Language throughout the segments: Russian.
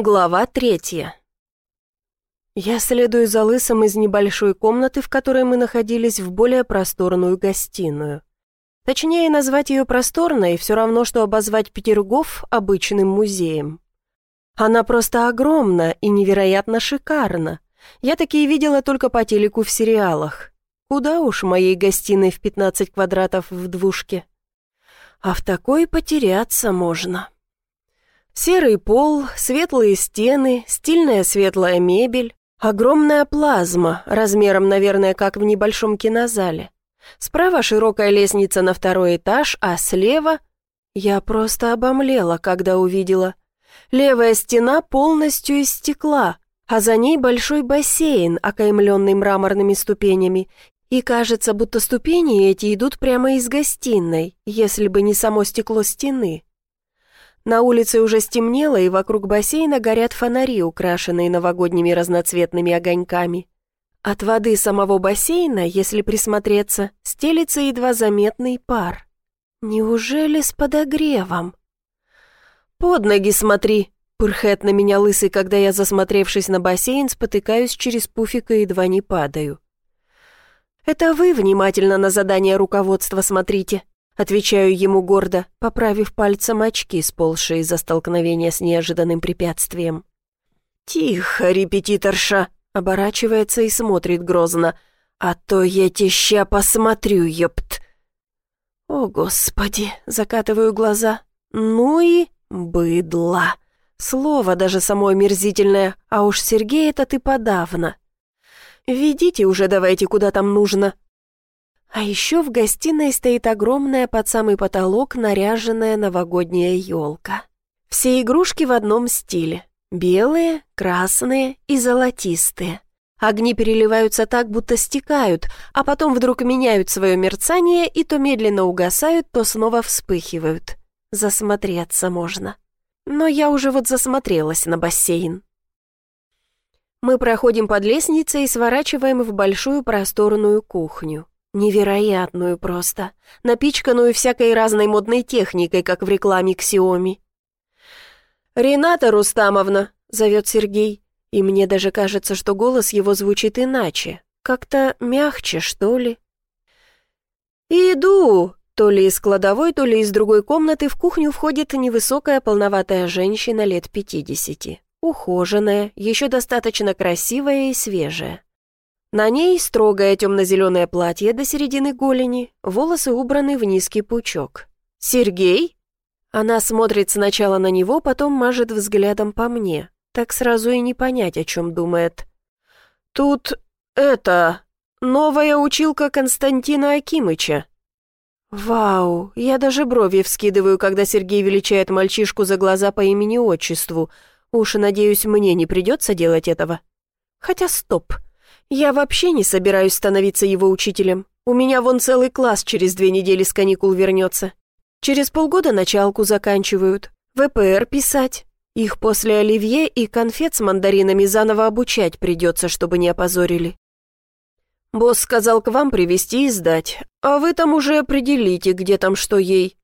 Глава третья. Я следую за лысом из небольшой комнаты, в которой мы находились, в более просторную гостиную. Точнее, назвать ее просторной все равно, что обозвать Петергоф обычным музеем. Она просто огромна и невероятно шикарна. Я такие видела только по телеку в сериалах. Куда уж моей гостиной в 15 квадратов в двушке. А в такой потеряться можно. Серый пол, светлые стены, стильная светлая мебель, огромная плазма, размером, наверное, как в небольшом кинозале. Справа широкая лестница на второй этаж, а слева... Я просто обомлела, когда увидела. Левая стена полностью из стекла, а за ней большой бассейн, окаймленный мраморными ступенями, и кажется, будто ступени эти идут прямо из гостиной, если бы не само стекло стены. На улице уже стемнело, и вокруг бассейна горят фонари, украшенные новогодними разноцветными огоньками. От воды самого бассейна, если присмотреться, стелится едва заметный пар. Неужели с подогревом? «Под ноги смотри!» — пырхает на меня лысый, когда я, засмотревшись на бассейн, спотыкаюсь через пуфик и едва не падаю. «Это вы внимательно на задание руководства смотрите», Отвечаю ему гордо, поправив пальцем очки, сползшие из-за столкновения с неожиданным препятствием. «Тихо, репетиторша!» — оборачивается и смотрит грозно. «А то я теща посмотрю, ёпт!» «О, Господи!» — закатываю глаза. «Ну и быдло!» Слово даже само омерзительное, а уж Сергей это ты подавно. «Ведите уже давайте, куда там нужно», а еще в гостиной стоит огромная под самый потолок наряженная новогодняя елка. Все игрушки в одном стиле. Белые, красные и золотистые. Огни переливаются так, будто стекают, а потом вдруг меняют свое мерцание и то медленно угасают, то снова вспыхивают. Засмотреться можно. Но я уже вот засмотрелась на бассейн. Мы проходим под лестницей и сворачиваем в большую просторную кухню. Невероятную просто, напичканную всякой разной модной техникой, как в рекламе Xiaomi. «Рената Рустамовна!» — зовет Сергей, и мне даже кажется, что голос его звучит иначе, как-то мягче, что ли. «Иду!» То ли из кладовой, то ли из другой комнаты в кухню входит невысокая полноватая женщина лет пятидесяти. Ухоженная, еще достаточно красивая и свежая. На ней строгое темно-зеленое платье до середины голени, волосы убраны в низкий пучок. «Сергей?» Она смотрит сначала на него, потом мажет взглядом по мне. Так сразу и не понять, о чем думает. «Тут... это... новая училка Константина Акимыча». «Вау, я даже брови вскидываю, когда Сергей величает мальчишку за глаза по имени-отчеству. Уж, надеюсь, мне не придется делать этого. Хотя стоп». Я вообще не собираюсь становиться его учителем. У меня вон целый класс через две недели с каникул вернется. Через полгода началку заканчивают. ВПР писать. Их после оливье и конфет с мандаринами заново обучать придется, чтобы не опозорили. Босс сказал к вам привезти и сдать, а вы там уже определите, где там что ей.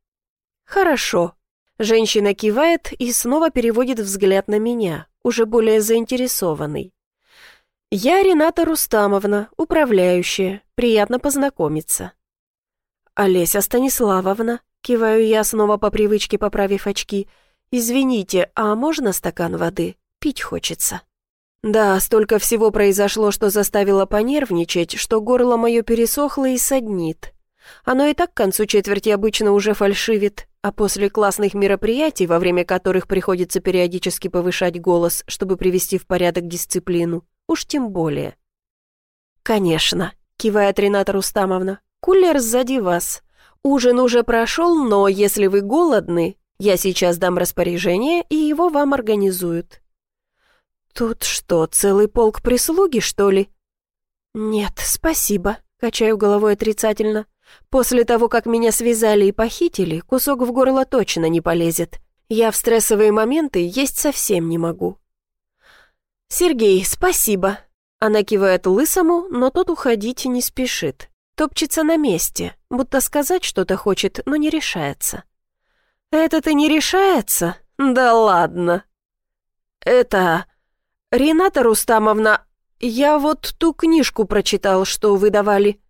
Хорошо. Женщина кивает и снова переводит взгляд на меня, уже более заинтересованный. «Я Рената Рустамовна, управляющая. Приятно познакомиться». «Олеся Станиславовна», — киваю я, снова по привычке поправив очки. «Извините, а можно стакан воды? Пить хочется». Да, столько всего произошло, что заставило понервничать, что горло мое пересохло и саднит. Оно и так к концу четверти обычно уже фальшивит, а после классных мероприятий, во время которых приходится периодически повышать голос, чтобы привести в порядок дисциплину, Уж тем более. «Конечно», — кивает Рената Рустамовна, — «кулер сзади вас. Ужин уже прошел, но если вы голодны, я сейчас дам распоряжение, и его вам организуют». «Тут что, целый полк прислуги, что ли?» «Нет, спасибо», — качаю головой отрицательно. «После того, как меня связали и похитили, кусок в горло точно не полезет. Я в стрессовые моменты есть совсем не могу. «Сергей, спасибо!» Она кивает лысому, но тот уходить не спешит. Топчется на месте, будто сказать что-то хочет, но не решается. «Это-то не решается? Да ладно!» это... Рената Рустамовна, я вот ту книжку прочитал, что вы давали».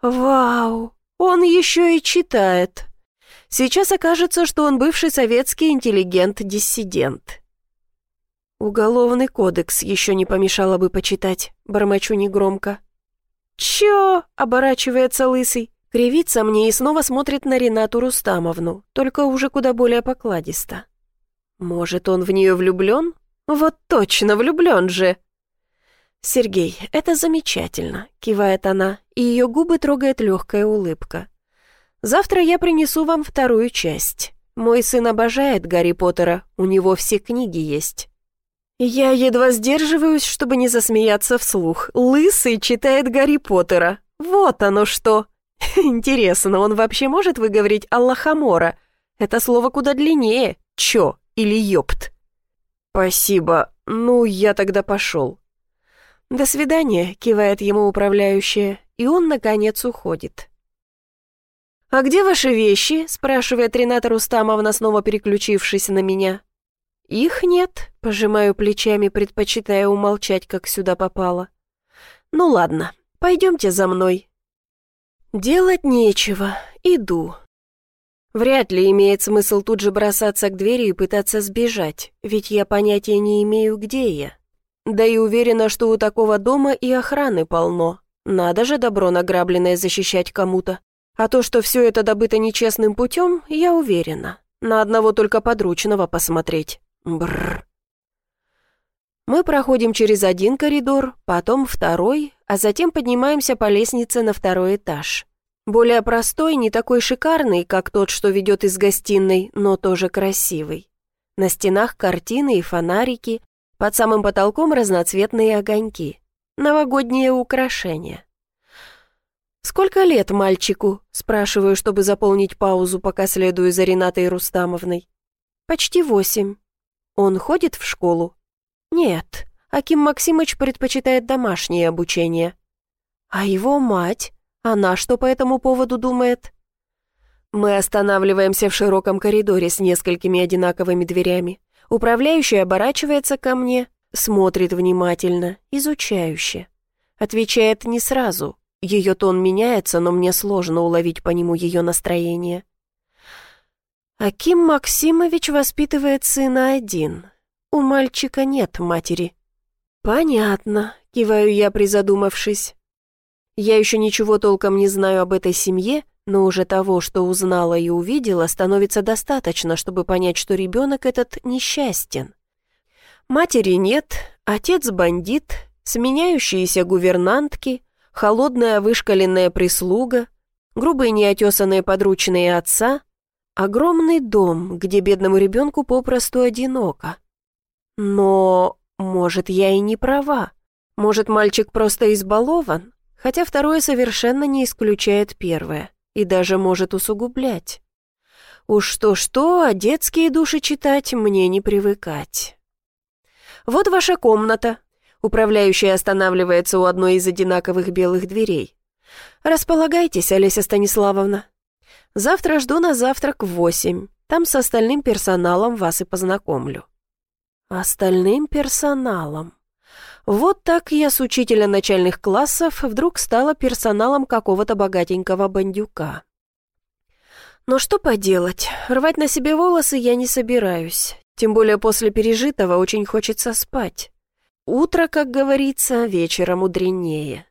«Вау, он еще и читает. Сейчас окажется, что он бывший советский интеллигент-диссидент». «Уголовный кодекс еще не помешало бы почитать», — бормочу негромко. «Чё?» — оборачивается лысый, кривится мне и снова смотрит на Ренату Рустамовну, только уже куда более покладисто. «Может, он в нее влюблен? Вот точно, влюблен же!» «Сергей, это замечательно», — кивает она, и ее губы трогает легкая улыбка. «Завтра я принесу вам вторую часть. Мой сын обожает Гарри Поттера, у него все книги есть». Я едва сдерживаюсь, чтобы не засмеяться вслух. Лысый читает Гарри Поттера. Вот оно что. Интересно, он вообще может выговорить Аллахамора? Это слово куда длиннее. Чё или ёпт? Спасибо. Ну, я тогда пошел. До свидания, кивает ему управляющая, и он, наконец, уходит. «А где ваши вещи?» – спрашивает Рената Рустамовна, снова переключившись на меня. «Их нет», — пожимаю плечами, предпочитая умолчать, как сюда попало. «Ну ладно, пойдемте за мной». «Делать нечего, иду». Вряд ли имеет смысл тут же бросаться к двери и пытаться сбежать, ведь я понятия не имею, где я. Да и уверена, что у такого дома и охраны полно. Надо же добро награбленное защищать кому-то. А то, что все это добыто нечестным путем, я уверена. На одного только подручного посмотреть. Бррр. Мы проходим через один коридор, потом второй, а затем поднимаемся по лестнице на второй этаж. Более простой, не такой шикарный, как тот, что ведет из гостиной, но тоже красивый. На стенах картины и фонарики, под самым потолком разноцветные огоньки. Новогодние украшения. «Сколько лет мальчику?» – спрашиваю, чтобы заполнить паузу, пока следую за Ренатой Рустамовной. «Почти восемь». Он ходит в школу? Нет, Аким Максимыч предпочитает домашнее обучение. А его мать? Она что по этому поводу думает? Мы останавливаемся в широком коридоре с несколькими одинаковыми дверями. Управляющий оборачивается ко мне, смотрит внимательно, изучающе. Отвечает не сразу. Ее тон меняется, но мне сложно уловить по нему ее настроение. Аким Максимович воспитывает сына один. У мальчика нет матери. Понятно, киваю я, призадумавшись. Я еще ничего толком не знаю об этой семье, но уже того, что узнала и увидела, становится достаточно, чтобы понять, что ребенок этот несчастен. Матери нет, отец бандит, сменяющиеся гувернантки, холодная вышкаленная прислуга, грубые неотесанные подручные отца — Огромный дом, где бедному ребенку попросту одиноко. Но, может, я и не права. Может, мальчик просто избалован, хотя второе совершенно не исключает первое и даже может усугублять. Уж что-что, а детские души читать мне не привыкать. «Вот ваша комната», Управляющая останавливается у одной из одинаковых белых дверей. «Располагайтесь, Олеся Станиславовна. Завтра жду на завтрак в восемь. Там с остальным персоналом вас и познакомлю». «Остальным персоналом?» Вот так я с учителя начальных классов вдруг стала персоналом какого-то богатенького бандюка. Но что поделать, рвать на себе волосы я не собираюсь. Тем более после пережитого очень хочется спать. Утро, как говорится, вечером мудренее.